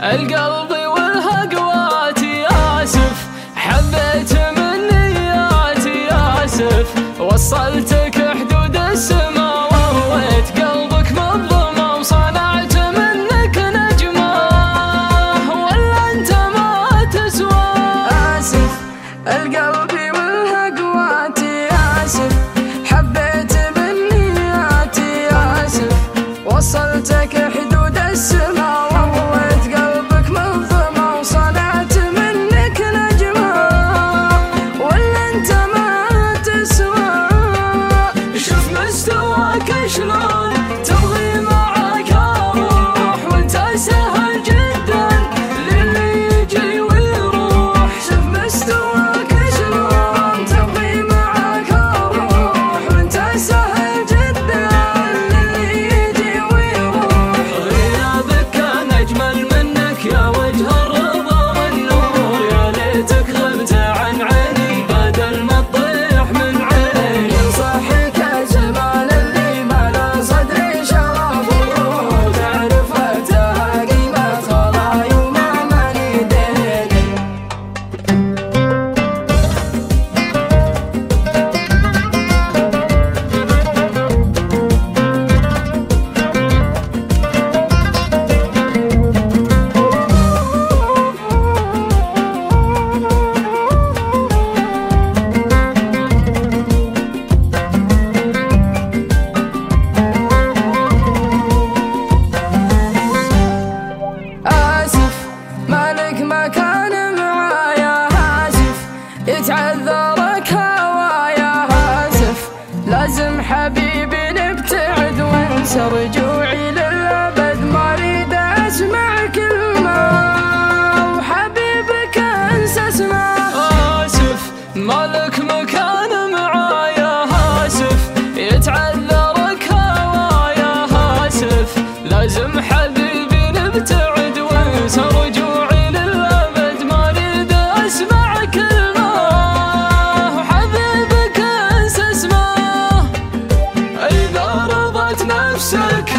ألقى القلب من هقواتي آسف. حبيت من نياتي آسف. وصلتك حدود السما وضويت قلبك من ظما وصنعت منك نجمة ولا انت ما تسوى. شوف مستواك شلون يتعذرك هوايا هاتف. لازم حبيبي نبتعد وانسى رجوع of silicon.